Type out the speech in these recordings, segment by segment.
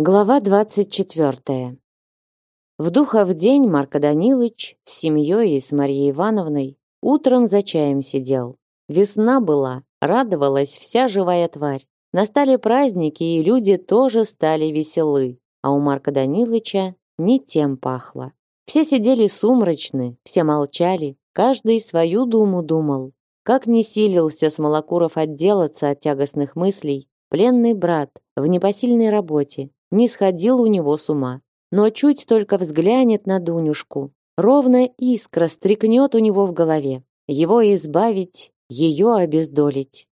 Глава 24. В духов день Марко Данилович с семьей и с Марией Ивановной утром за чаем сидел. Весна была, радовалась вся живая тварь. Настали праздники, и люди тоже стали веселы, а у Марка Даниловича не тем пахло. Все сидели сумрачны, все молчали, каждый свою думу думал. Как не силился Смолокуров отделаться от тягостных мыслей, пленный брат в непосильной работе, не сходил у него с ума. Но чуть только взглянет на Дунюшку, ровно искра стрекнет у него в голове. Его избавить, ее обездолить.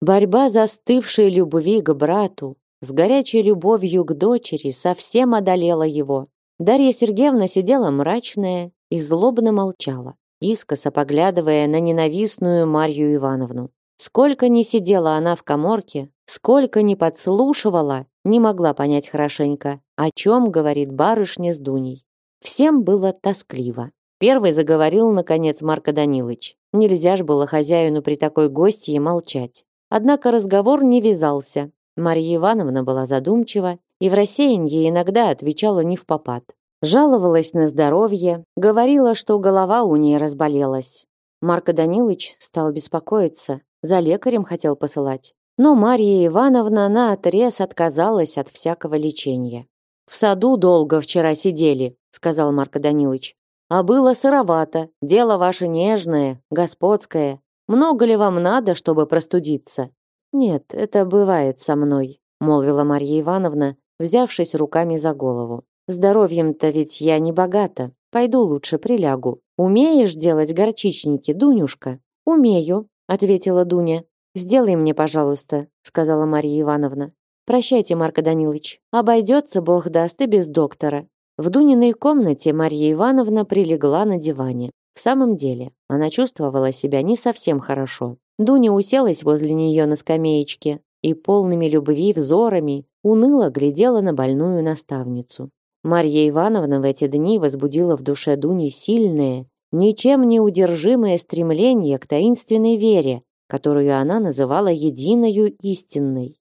Борьба застывшей любви к брату с горячей любовью к дочери совсем одолела его. Дарья Сергеевна сидела мрачная и злобно молчала, искоса поглядывая на ненавистную Марью Ивановну. Сколько ни сидела она в коморке, сколько ни подслушивала, не могла понять хорошенько, о чем говорит барышня с Дуней. Всем было тоскливо. Первый заговорил, наконец, Марко Данилович. Нельзя ж было хозяину при такой гостье молчать. Однако разговор не вязался. Марья Ивановна была задумчива и в рассеянье иногда отвечала не в попад. Жаловалась на здоровье, говорила, что голова у ней разболелась. Марко Данилович стал беспокоиться, за лекарем хотел посылать. Но Мария Ивановна наотрез отказалась от всякого лечения. «В саду долго вчера сидели», — сказал Марко Данилович. «А было сыровато, дело ваше нежное, господское. Много ли вам надо, чтобы простудиться?» «Нет, это бывает со мной», — молвила Марья Ивановна, взявшись руками за голову. «Здоровьем-то ведь я не богата. Пойду лучше прилягу. Умеешь делать горчичники, Дунюшка?» «Умею», — ответила Дуня. «Сделай мне, пожалуйста», — сказала Мария Ивановна. «Прощайте, Марко Данилович. Обойдется, Бог даст, и без доктора». В Дуниной комнате Марья Ивановна прилегла на диване. В самом деле, она чувствовала себя не совсем хорошо. Дуня уселась возле нее на скамеечке и полными любви взорами уныло глядела на больную наставницу. Марья Ивановна в эти дни возбудила в душе Дуни сильное, ничем не удержимое стремление к таинственной вере, которую она называла единою истинной.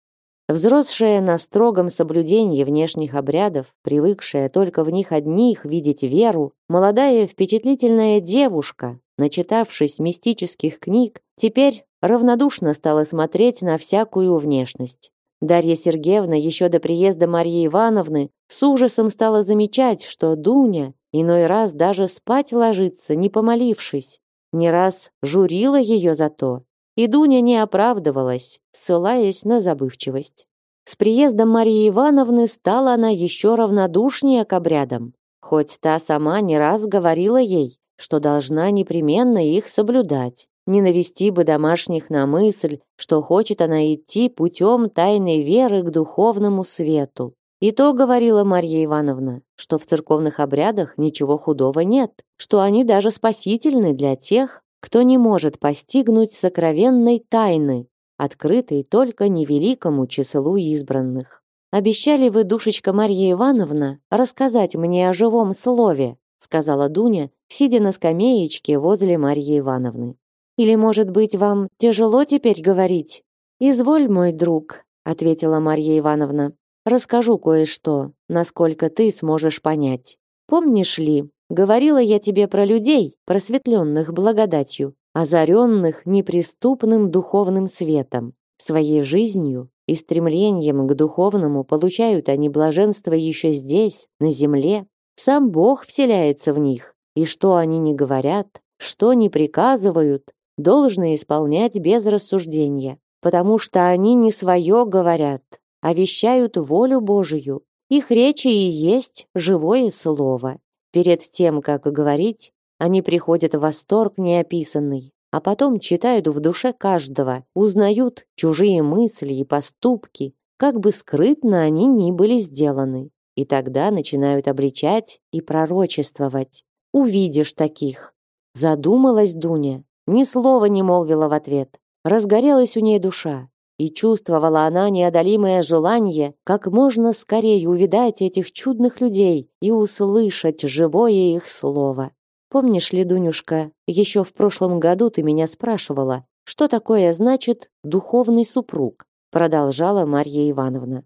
Взросшая на строгом соблюдении внешних обрядов, привыкшая только в них одних видеть веру, молодая впечатлительная девушка, начитавшись мистических книг, теперь равнодушно стала смотреть на всякую внешность. Дарья Сергеевна еще до приезда Марьи Ивановны с ужасом стала замечать, что Дуня иной раз даже спать ложится, не помолившись. Не раз журила ее за то, и Дуня не оправдывалась, ссылаясь на забывчивость. С приездом Марии Ивановны стала она еще равнодушнее к обрядам, хоть та сама не раз говорила ей, что должна непременно их соблюдать. Не навести бы домашних на мысль, что хочет она идти путем тайной веры к духовному свету. И то говорила Марья Ивановна, что в церковных обрядах ничего худого нет, что они даже спасительны для тех, кто не может постигнуть сокровенной тайны, открытой только невеликому числу избранных. Обещали вы, душечка Марья Ивановна, рассказать мне о живом слове, сказала Дуня, сидя на скамеечке возле Марьи Ивановны. Или, может быть, вам тяжело теперь говорить? Изволь, мой друг, ответила Марья Ивановна. Расскажу кое-что, насколько ты сможешь понять. Помнишь ли, Говорила я тебе про людей, просветленных благодатью, озаренных неприступным духовным светом. Своей жизнью и стремлением к духовному получают они блаженство еще здесь, на земле. Сам Бог вселяется в них, и что они не говорят, что не приказывают, должны исполнять без рассуждения, потому что они не свое говорят, а вещают волю Божию. Их речи и есть живое слово. Перед тем, как говорить, они приходят в восторг неописанный, а потом читают в душе каждого, узнают чужие мысли и поступки, как бы скрытно они ни были сделаны. И тогда начинают обличать и пророчествовать. Увидишь таких. Задумалась Дуня, ни слова не молвила в ответ. Разгорелась у ней душа, и чувствовала она неодолимое желание как можно скорее увидать этих чудных людей и услышать живое их слово. Помнишь ли, Дунюшка, еще в прошлом году ты меня спрашивала, что такое значит духовный супруг? Продолжала Марья Ивановна.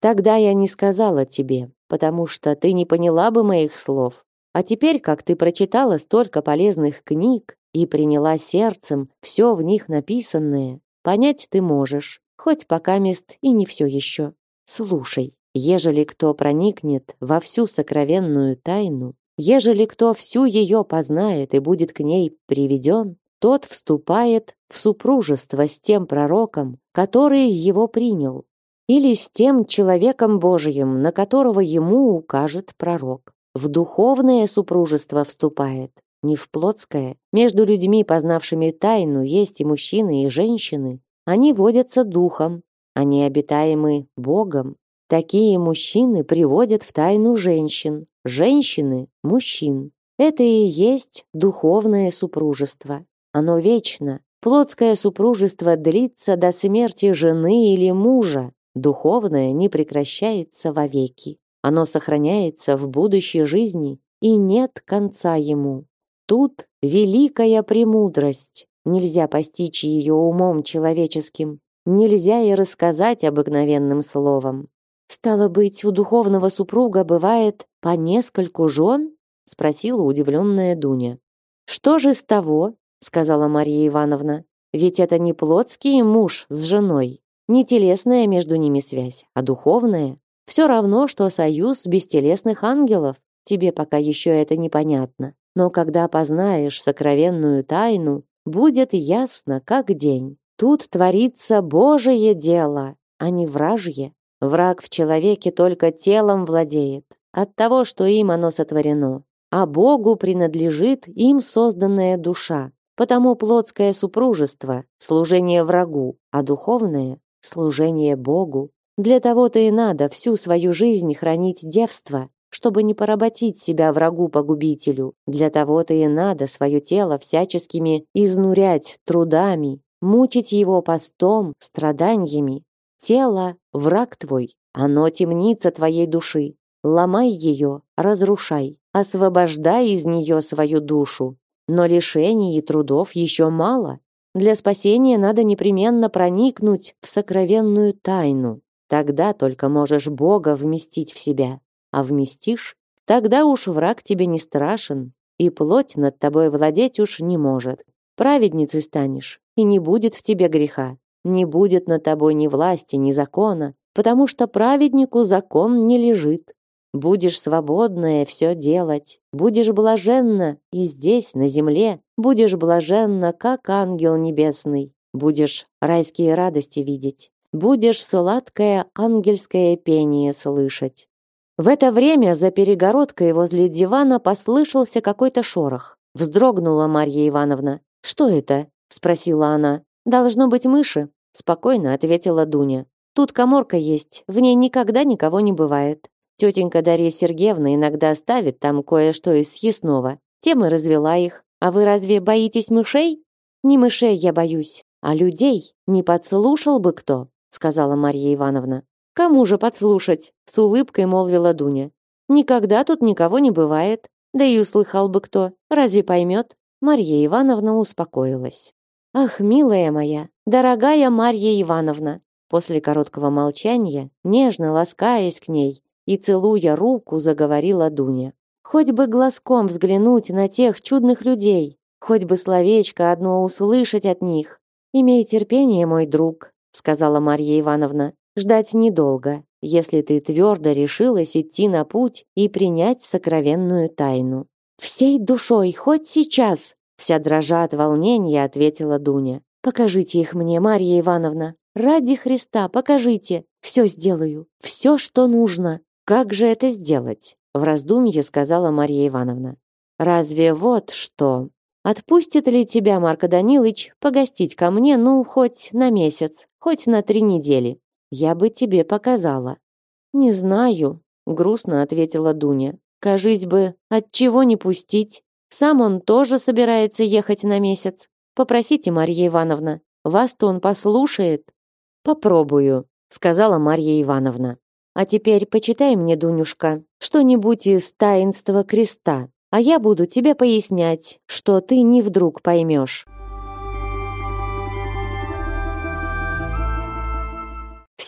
Тогда я не сказала тебе, потому что ты не поняла бы моих слов. А теперь, как ты прочитала столько полезных книг и приняла сердцем все в них написанное, понять ты можешь, хоть пока мест и не все еще. Слушай, ежели кто проникнет во всю сокровенную тайну, ежели кто всю ее познает и будет к ней приведен, тот вступает в супружество с тем пророком, который его принял, или с тем человеком Божиим, на которого ему укажет пророк. В духовное супружество вступает, не в плотское. Между людьми, познавшими тайну, есть и мужчины, и женщины. Они водятся духом, они обитаемы Богом. Такие мужчины приводят в тайну женщин, женщины – мужчин. Это и есть духовное супружество. Оно вечно. Плотское супружество длится до смерти жены или мужа. Духовное не прекращается вовеки. Оно сохраняется в будущей жизни, и нет конца ему. Тут великая премудрость. Нельзя постичь ее умом человеческим. Нельзя и рассказать обыкновенным словом. Стало быть, у духовного супруга бывает по нескольку жен? Спросила удивленная Дуня. Что же с того, сказала Мария Ивановна. Ведь это не плотский муж с женой, не телесная между ними связь, а духовная. Все равно, что союз бестелесных ангелов. Тебе пока еще это непонятно. Но когда познаешь сокровенную тайну, будет ясно, как день. Тут творится Божие дело, а не вражье. Враг в человеке только телом владеет, от того, что им оно сотворено. А Богу принадлежит им созданная душа. Потому плотское супружество – служение врагу, а духовное – служение Богу. Для того-то и надо всю свою жизнь хранить девство, чтобы не поработить себя врагу-погубителю. Для того-то и надо свое тело всяческими изнурять трудами, мучить его постом, страданиями. Тело – враг твой, оно темница твоей души. Ломай ее, разрушай, освобождай из нее свою душу, но лишений и трудов еще мало. Для спасения надо непременно проникнуть в сокровенную тайну. Тогда только можешь Бога вместить в себя. А вместишь, тогда уж враг тебе не страшен, и плоть над тобой владеть уж не может. Праведницей станешь, и не будет в тебе греха. Не будет над тобой ни власти, ни закона, потому что праведнику закон не лежит. Будешь свободная все делать, будешь блаженна и здесь, на земле, будешь блаженна, как ангел небесный, будешь райские радости видеть, будешь сладкое ангельское пение слышать. В это время за перегородкой возле дивана послышался какой-то шорох. Вздрогнула Марья Ивановна. «Что это?» – спросила она. «Должно быть мыши», – спокойно ответила Дуня. «Тут коморка есть, в ней никогда никого не бывает. Тетенька Дарья Сергеевна иногда ставит там кое-что из съестного. Тем и развела их. А вы разве боитесь мышей? Не мышей я боюсь, а людей. Не подслушал бы кто, сказала Марья Ивановна. Кому же подслушать? С улыбкой молвила Дуня. Никогда тут никого не бывает. Да и услыхал бы кто. Разве поймет? Марья Ивановна успокоилась. Ах, милая моя, дорогая Марья Ивановна, после короткого молчания, нежно ласкаясь к ней, и, целуя руку, заговорила Дуня. «Хоть бы глазком взглянуть на тех чудных людей, хоть бы словечко одно услышать от них. Имей терпение, мой друг», — сказала Марья Ивановна. «Ждать недолго, если ты твердо решилась идти на путь и принять сокровенную тайну». «Всей душой, хоть сейчас!» Вся дрожа от волнения, ответила Дуня. «Покажите их мне, Марья Ивановна. Ради Христа, покажите. Все сделаю. Все, что нужно». Как же это сделать? В раздумье сказала Мария Ивановна. Разве вот что? Отпустит ли тебя Марко Данилович погостить ко мне, ну, хоть на месяц, хоть на три недели? Я бы тебе показала. Не знаю, грустно ответила Дуня. Кажись бы, от чего не пустить? Сам он тоже собирается ехать на месяц. Попросите, Марья Ивановна, вас-то он послушает. Попробую, сказала Марья Ивановна. А теперь почитай мне, Дунюшка, что-нибудь из таинства креста, а я буду тебе пояснять, что ты не вдруг поймешь.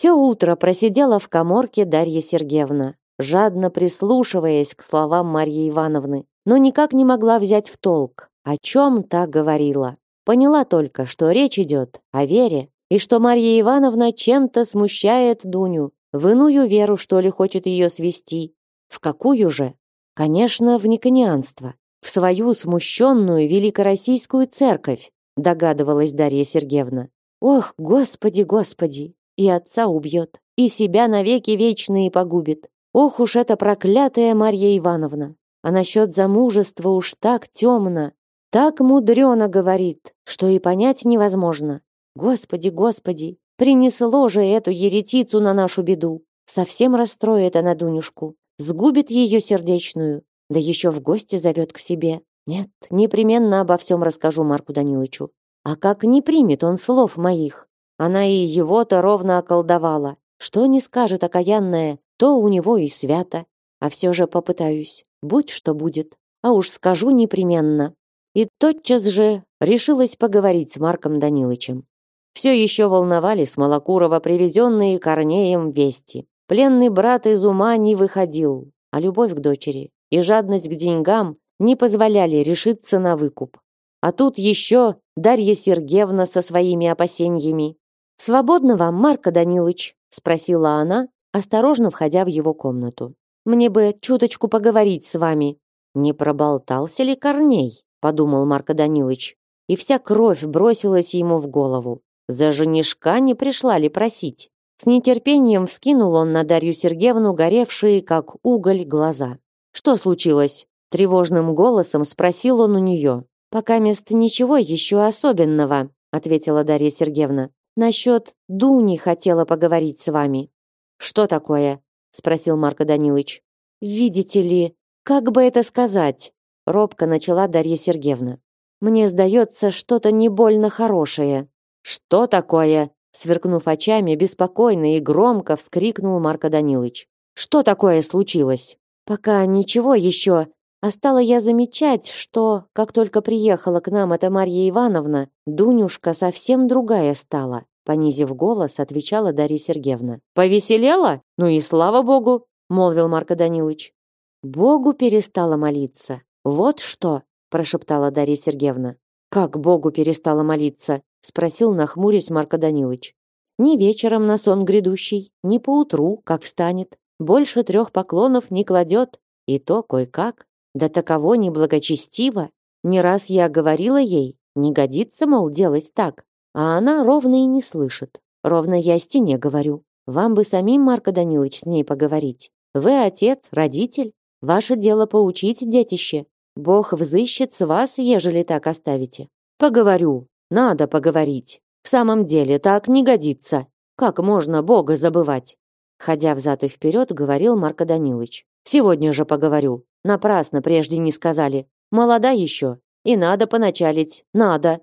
Все утро просидела в каморке Дарья Сергеевна, жадно прислушиваясь к словам Марьи Ивановны, но никак не могла взять в толк, о чем та говорила. Поняла только, что речь идет о вере, и что Марья Ивановна чем-то смущает Дуню, в иную веру, что ли, хочет ее свести. В какую же? Конечно, в никонианство, в свою смущенную великороссийскую церковь, догадывалась Дарья Сергеевна. Ох, господи, господи, и отца убьет, и себя навеки вечные погубит. Ох уж эта проклятая Марья Ивановна. А насчет замужества уж так темно, так мудрено говорит, что и понять невозможно. Господи, господи, принесло же эту еретицу на нашу беду. Совсем расстроит она Дунюшку, сгубит ее сердечную, да еще в гости зовет к себе. Нет, непременно обо всем расскажу Марку Данилычу. А как не примет он слов моих? Она и его-то ровно околдовала. Что не скажет окаянная, то у него и свято. А все же попытаюсь. Будь что будет. А уж скажу непременно и тотчас же решилась поговорить с Марком Данилычем. Все еще волновали с Малокурова привезенные Корнеем вести. Пленный брат из ума не выходил, а любовь к дочери и жадность к деньгам не позволяли решиться на выкуп. А тут еще Дарья Сергеевна со своими опасениями. «Свободно вам, Марка Данилыч?» – спросила она, осторожно входя в его комнату. «Мне бы чуточку поговорить с вами». Не проболтался ли Корней? подумал Марко Данилович, и вся кровь бросилась ему в голову. За женишка не пришла ли просить? С нетерпением вскинул он на Дарью Сергеевну горевшие, как уголь, глаза. «Что случилось?» Тревожным голосом спросил он у нее. «Пока мест ничего еще особенного», ответила Дарья Сергеевна. «Насчет Дуни хотела поговорить с вами». «Что такое?» спросил Марко Данилович. «Видите ли, как бы это сказать?» робко начала Дарья Сергеевна. Мне сдается, что-то не больно хорошее. Что такое? Сверкнув очами, беспокойно и громко вскрикнул Марко Данилович. Что такое случилось? Пока ничего еще. А стала я замечать, что, как только приехала к нам эта Марья Ивановна, Дунюшка совсем другая стала. Понизив голос, отвечала Дарья Сергеевна. «Повеселела? Ну и слава богу!» молвил Марко Данилович. Богу перестала молиться, вот что, прошептала Дарья Сергеевна. Как Богу перестала молиться? спросил нахмурясь Марко Данилович. Ни вечером на сон грядущий, ни поутру, как встанет. Больше трех поклонов не кладет. И то кое-как. Да таково неблагочестиво. Не раз я говорила ей, не годится, мол, делать так. А она ровно и не слышит. Ровно я стене говорю. Вам бы самим, Марко Данилович, с ней поговорить. Вы отец, родитель. Ваше дело поучить детище. Бог взыщет с вас, ежели так оставите. Поговорю. Надо поговорить. В самом деле так не годится. Как можно Бога забывать? Ходя взад и вперед, говорил Марко Данилович. Сегодня же поговорю. Напрасно прежде не сказали. Молода еще. И надо поначалить. Надо.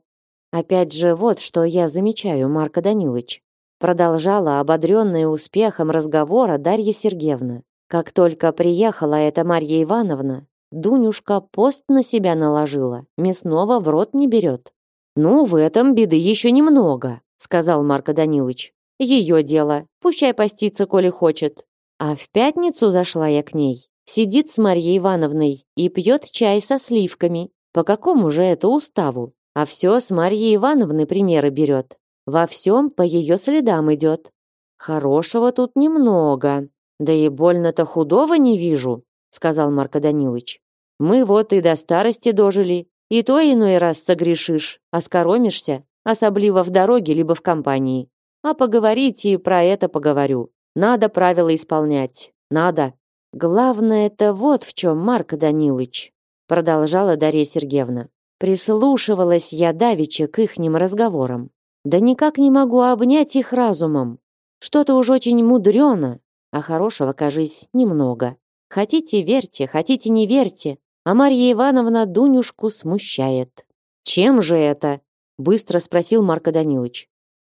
Опять же, вот что я замечаю, Марко Данилович. Продолжала ободренная успехом разговора Дарья Сергеевна. Как только приехала эта Марья Ивановна, Дунюшка пост на себя наложила, мясного в рот не берет. Ну, в этом беды еще немного, сказал Марко Данилович. Ее дело, пущай постится, коли хочет. А в пятницу зашла я к ней. Сидит с Марьей Ивановной и пьет чай со сливками. По какому же это уставу? А все с Марьей Ивановны примеры берет. Во всем по ее следам идет. Хорошего тут немного. Да и больно-то худого не вижу сказал Марко Данилович. Мы вот и до старости дожили, и то иной раз согрешишь, оскоромишься, особливо в дороге либо в компании. А поговорить и про это поговорю. Надо правила исполнять. Надо. Главное это вот в чем, Марко Данилович, продолжала Дарья Сергеевна. Прислушивалась я давеча к ихним разговорам. Да никак не могу обнять их разумом. Что-то уж очень мудрено, а хорошего, кажись, немного. Хотите верьте, хотите не верьте, а Марья Ивановна Дунюшку смущает. Чем же это? быстро спросил Марко Данилович.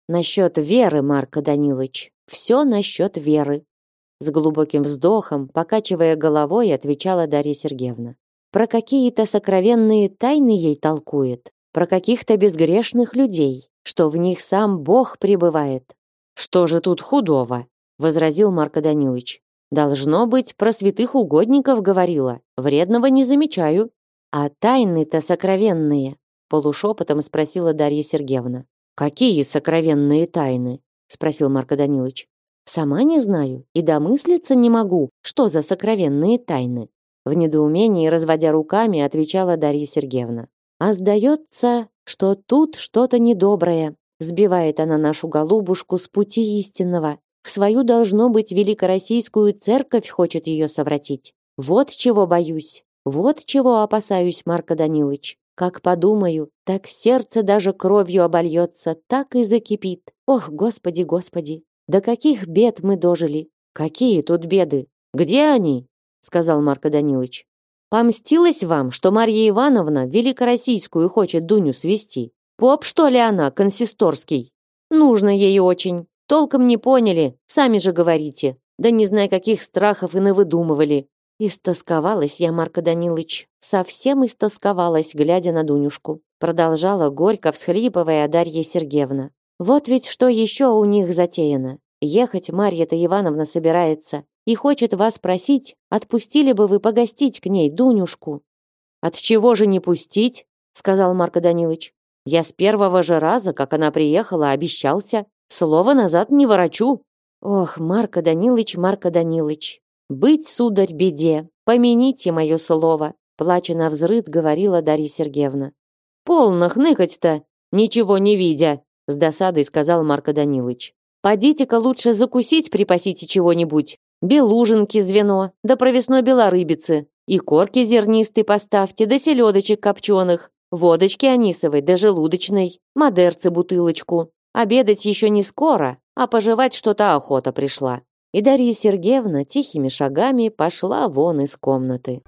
Насчет веры, Марко Данилович. Все насчет веры. С глубоким вздохом, покачивая головой, отвечала Дарья Сергеевна. Про какие-то сокровенные тайны ей толкует, про каких-то безгрешных людей, что в них сам Бог пребывает. Что же тут худого? возразил Марко Данилович. Должно быть, про святых угодников говорила. Вредного не замечаю. А тайны-то сокровенные, полушепотом спросила Дарья Сергеевна. Какие сокровенные тайны? спросил Марко Данилович. Сама не знаю и домыслиться не могу, что за сокровенные тайны. В недоумении, разводя руками, отвечала Дарья Сергеевна. А сдается, что тут что-то недоброе. Сбивает она нашу голубушку с пути истинного. В свою, должно быть, великороссийскую церковь хочет ее совратить. Вот чего боюсь. Вот чего опасаюсь, Марко Данилович. Как подумаю, так сердце даже кровью обольется, так и закипит. Ох, господи, господи, до каких бед мы дожили. Какие тут беды? Где они? Сказал Марко Данилович. Помстилась вам, что Марья Ивановна великороссийскую хочет Дуню свести? Поп, что ли, она, консисторский? Нужно ей очень. Толком не поняли, сами же говорите. Да не знаю, каких страхов и навыдумывали. Истосковалась я, Марко Данилович, совсем истосковалась, глядя на Дунюшку. Продолжала горько всхлипывая Дарья Сергеевна. Вот ведь что еще у них затеяно. Ехать Марья-то Ивановна собирается и хочет вас просить, отпустили бы вы погостить к ней Дунюшку. От чего же не пустить? сказал Марко Данилович. Я с первого же раза, как она приехала, обещался, слово назад не ворочу. Ох, Марко Данилович, Марко Данилович, быть сударь беде, помяните мое слово, плача на взрыд говорила Дарья Сергеевна. Полно хныкать-то, ничего не видя, с досадой сказал Марко Данилович. Подите-ка лучше закусить припасите чего-нибудь, белужинки звено, да провесной белорыбицы, и корки зернистой поставьте, да селедочек копченых, водочки анисовой да желудочной, модерцы бутылочку. Обедать еще не скоро, а пожевать что-то охота пришла. И Дарья Сергеевна тихими шагами пошла вон из комнаты.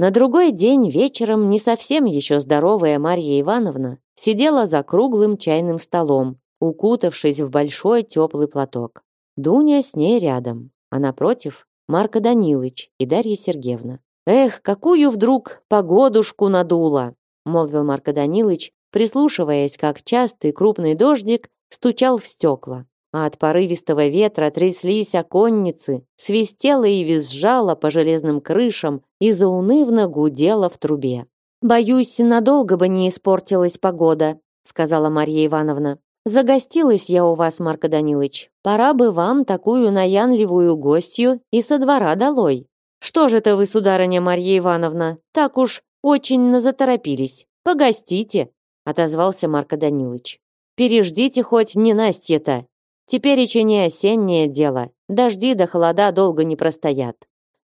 На другой день вечером не совсем еще здоровая Марья Ивановна сидела за круглым чайным столом, укутавшись в большой теплый платок. Дуня с ней рядом, а напротив Марко Данилович и Дарья Сергеевна. «Эх, какую вдруг погодушку надуло!» молвил Марко Данилович, прислушиваясь, как частый крупный дождик стучал в стекла. А от порывистого ветра тряслись оконницы, свистело и визжало по железным крышам и заунывно гудело в трубе. «Боюсь, надолго бы не испортилась погода», сказала Марья Ивановна. Загостилась я у вас, Марко Данилович. Пора бы вам такую наянливую гостью и со двора долой. Что же это вы, сударыня Марья Ивановна, так уж очень назаторопились? Погостите, отозвался Марко Данилович. Переждите хоть не Настя-то. Теперь еще не осеннее дело. Дожди да холода долго не простоят.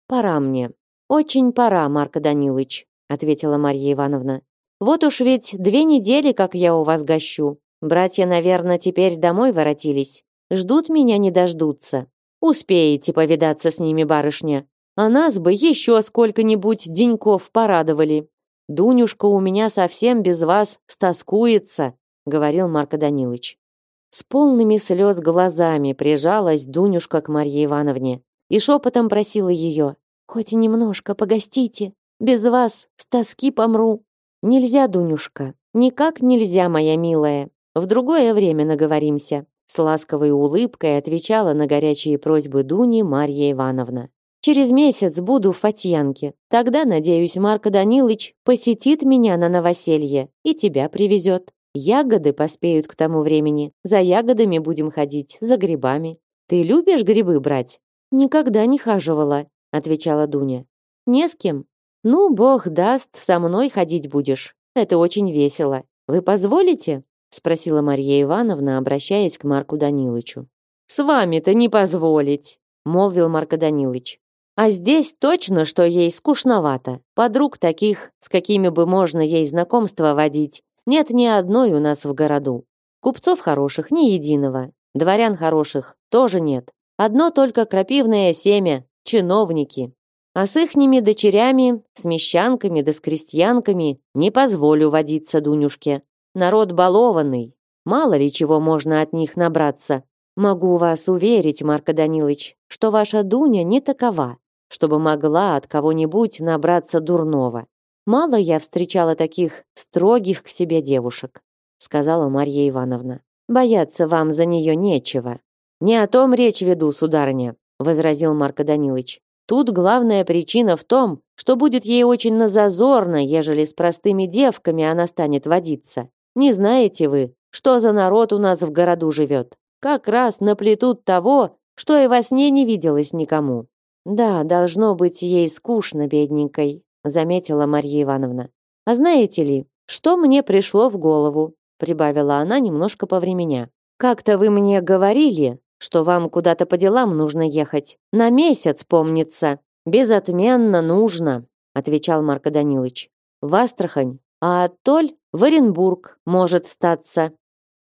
Пора мне. Очень пора, Марко Данилович, ответила Марья Ивановна. Вот уж ведь две недели, как я у вас гощу. Братья, наверное, теперь домой воротились. Ждут меня, не дождутся. Успеете повидаться с ними, барышня. А нас бы еще сколько-нибудь деньков порадовали. Дунюшка у меня совсем без вас стоскуется, говорил Марко Данилович. С полными слез глазами прижалась Дунюшка к Марье Ивановне и шепотом просила ее: "Хоть немножко погостите, без вас с тоски помру". Нельзя, Дунюшка, никак нельзя, моя милая. В другое время наговоримся, с ласковой улыбкой отвечала на горячие просьбы Дуни Марья Ивановна. Через месяц буду в Фатьянке. Тогда, надеюсь, Марко Данилович посетит меня на новоселье и тебя привезет. Ягоды поспеют к тому времени. За ягодами будем ходить, за грибами. Ты любишь грибы брать? Никогда не хаживала, отвечала Дуня. Не с кем. Ну, бог даст, со мной ходить будешь. Это очень весело. Вы позволите? спросила Марья Ивановна, обращаясь к Марку Данилычу. С вами-то не позволить, молвил Марко Данилыч. А здесь точно, что ей скучновато. Подруг таких, с какими бы можно ей знакомство водить, нет ни одной у нас в городу. Купцов хороших ни единого, дворян хороших тоже нет. Одно только крапивное семя, чиновники. А с ихними дочерями, с мещанками да с крестьянками не позволю водиться Дунюшке. Народ балованный. Мало ли чего можно от них набраться. Могу вас уверить, Марко Данилович, что ваша Дуня не такова, чтобы могла от кого-нибудь набраться дурного. Мало я встречала таких строгих к себе девушек, сказала Марья Ивановна. Бояться вам за нее нечего. Не о том речь веду, сударыня, возразил Марко Данилович. Тут главная причина в том, что будет ей очень назазорно, ежели с простыми девками она станет водиться. Не знаете вы, что за народ у нас в городу живет? Как раз наплетут того, что и во сне не виделось никому. Да, должно быть ей скучно, бедненькой, заметила Марья Ивановна. А знаете ли, что мне пришло в голову? прибавила она немножко по времени. Как-то вы мне говорили, что вам куда-то по делам нужно ехать. На месяц, помнится. Безотменно нужно, отвечал Марко Данилович. В Астрахань, а оттоль в Оренбург может статься.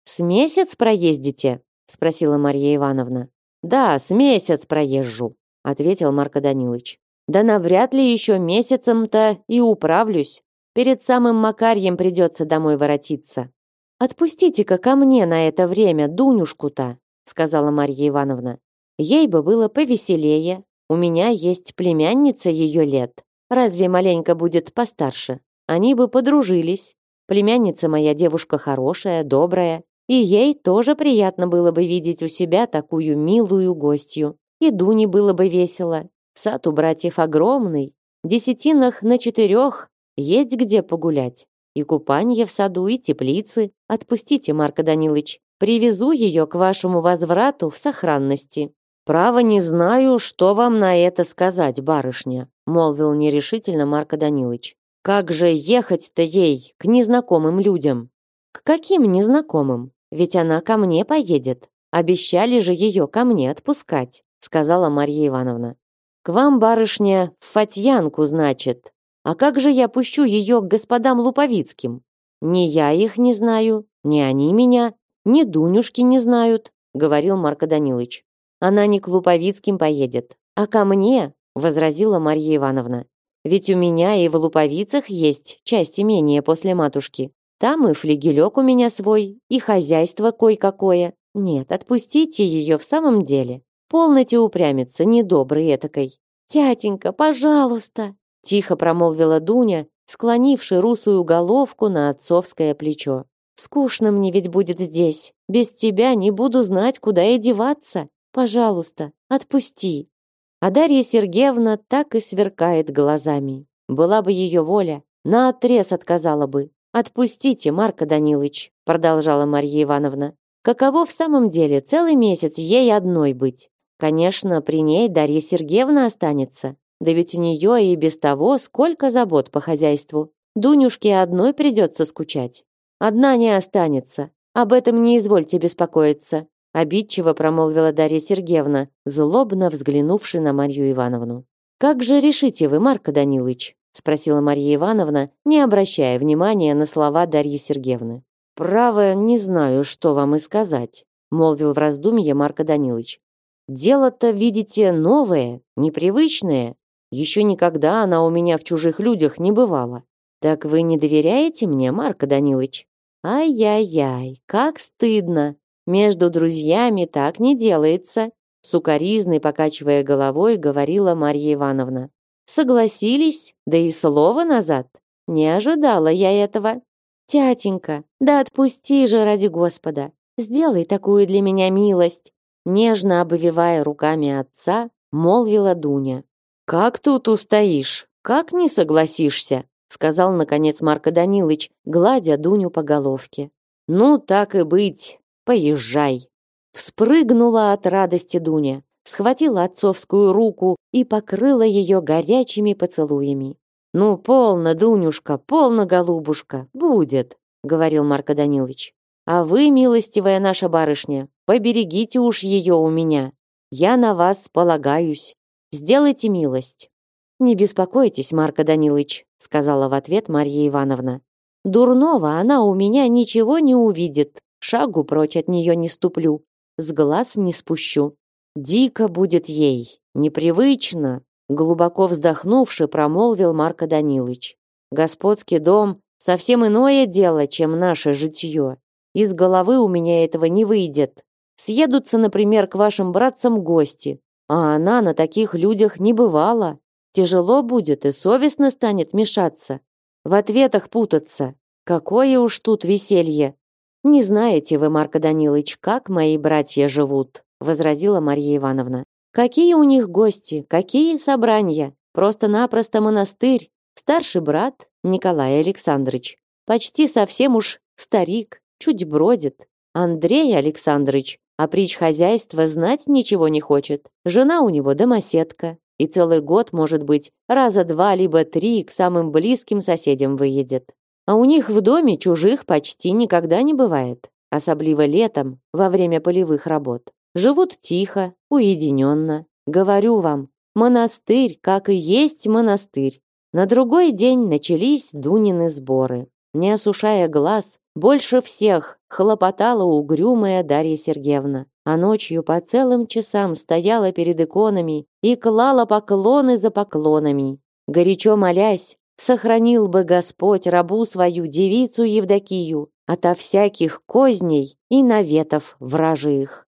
С месяц проездите? спросила Марья Ивановна. Да, с месяц проезжу, ответил Марко Данилович. Да навряд ли еще месяцем-то и управлюсь. Перед самым Макарьем придется домой воротиться. Отпустите-ка ко мне на это время Дунюшку-то, сказала Марья Ивановна. Ей бы было повеселее. У меня есть племянница ее лет. Разве маленько будет постарше? Они бы подружились. Племянница моя девушка хорошая, добрая, и ей тоже приятно было бы видеть у себя такую милую гостью. И Дуне было бы весело. Сад у братьев огромный. Десятинах на четырех есть где погулять. И купание в саду, и теплицы. Отпустите, Марко Данилович. Привезу ее к вашему возврату в сохранности. Право не знаю, что вам на это сказать, барышня, молвил нерешительно Марко Данилович. Как же ехать-то ей к незнакомым людям? К каким незнакомым? Ведь она ко мне поедет. Обещали же ее ко мне отпускать, сказала Марья Ивановна. К вам, барышня, в Фатьянку, значит. А как же я пущу ее к господам Луповицким? Ни я их не знаю, ни они меня, ни Дунюшки не знают, говорил Марко Данилович. Она не к Луповицким поедет, а ко мне, возразила Марья Ивановна. Ведь у меня и в Луповицах есть часть имения после матушки. Там и флигелек у меня свой, и хозяйство кое-какое. Нет, отпустите ее в самом деле. Полноте упрямиться, недобрый этакой. «Тятенька, пожалуйста!» Тихо промолвила Дуня, склонивши русую головку на отцовское плечо. «Скучно мне ведь будет здесь. Без тебя не буду знать, куда и деваться. Пожалуйста, отпусти!» А Дарья Сергеевна так и сверкает глазами. Была бы ее воля, наотрез отказала бы. «Отпустите, Марко Данилович», — продолжала Марья Ивановна. «Каково в самом деле целый месяц ей одной быть? Конечно, при ней Дарья Сергеевна останется. Да ведь у нее и без того сколько забот по хозяйству. Дунюшке одной придется скучать. Одна не останется. Об этом не извольте беспокоиться», — обидчиво промолвила Дарья Сергеевна, злобно взглянувши на Марью Ивановну. «Как же решите вы, Марко Данилович?» спросила Мария Ивановна, не обращая внимания на слова Дарьи Сергеевны. Право, не знаю, что вам и сказать, молвил в раздумье Марко Данилович. Дело-то, видите, новое, непривычное. Еще никогда она у меня в чужих людях не бывала. Так вы не доверяете мне, Марко Данилович? Ай-яй-яй, как стыдно. Между друзьями так не делается, сукаризной покачивая головой, говорила Марья Ивановна. Согласились, да и слова назад. Не ожидала я этого. Тятенька, да отпусти же ради Господа. Сделай такую для меня милость. Нежно обвивая руками отца, молвила Дуня. Как тут устоишь? Как не согласишься? сказал наконец Марко Данилович, гладя Дуню по головке. Ну так и быть, поезжай. Вспрыгнула от радости Дуня схватила отцовскую руку и покрыла ее горячими поцелуями. «Ну, полно, Дунюшка, полно, голубушка, будет», — говорил Марко Данилович. «А вы, милостивая наша барышня, поберегите уж ее у меня. Я на вас полагаюсь. Сделайте милость». «Не беспокойтесь, Марко Данилович», — сказала в ответ Марья Ивановна. «Дурного она у меня ничего не увидит, шагу прочь от нее не ступлю, с глаз не спущу. Дико будет ей, непривычно, глубоко вздохнувши, промолвил Марко Данилович. Господский дом совсем иное дело, чем наше житье. Из головы у меня этого не выйдет. Съедутся, например, к вашим братцам гости, а она на таких людях не бывала. Тяжело будет и совестно станет мешаться. в ответах путаться. Какое уж тут веселье. Не знаете вы, Марко Данилович, как мои братья живут, возразила Марья Ивановна. Какие у них гости, какие собрания? Просто-напросто монастырь. Старший брат Николай Александрович почти совсем уж старик, чуть бродит. Андрей Александрович а прич хозяйства знать ничего не хочет. Жена у него домоседка, и целый год, может быть, раза два либо три к самым близким соседям выедет. А у них в доме чужих почти никогда не бывает, особливо летом, во время полевых работ. Живут тихо, уединенно. Говорю вам, монастырь, как и есть монастырь. На другой день начались Дунины сборы. Не осушая глаз, больше всех хлопотала угрюмая Дарья Сергеевна, а ночью по целым часам стояла перед иконами и клала поклоны за поклонами, горячо молясь, сохранил бы Господь рабу свою девицу Евдокию ото всяких козней и наветов вражих.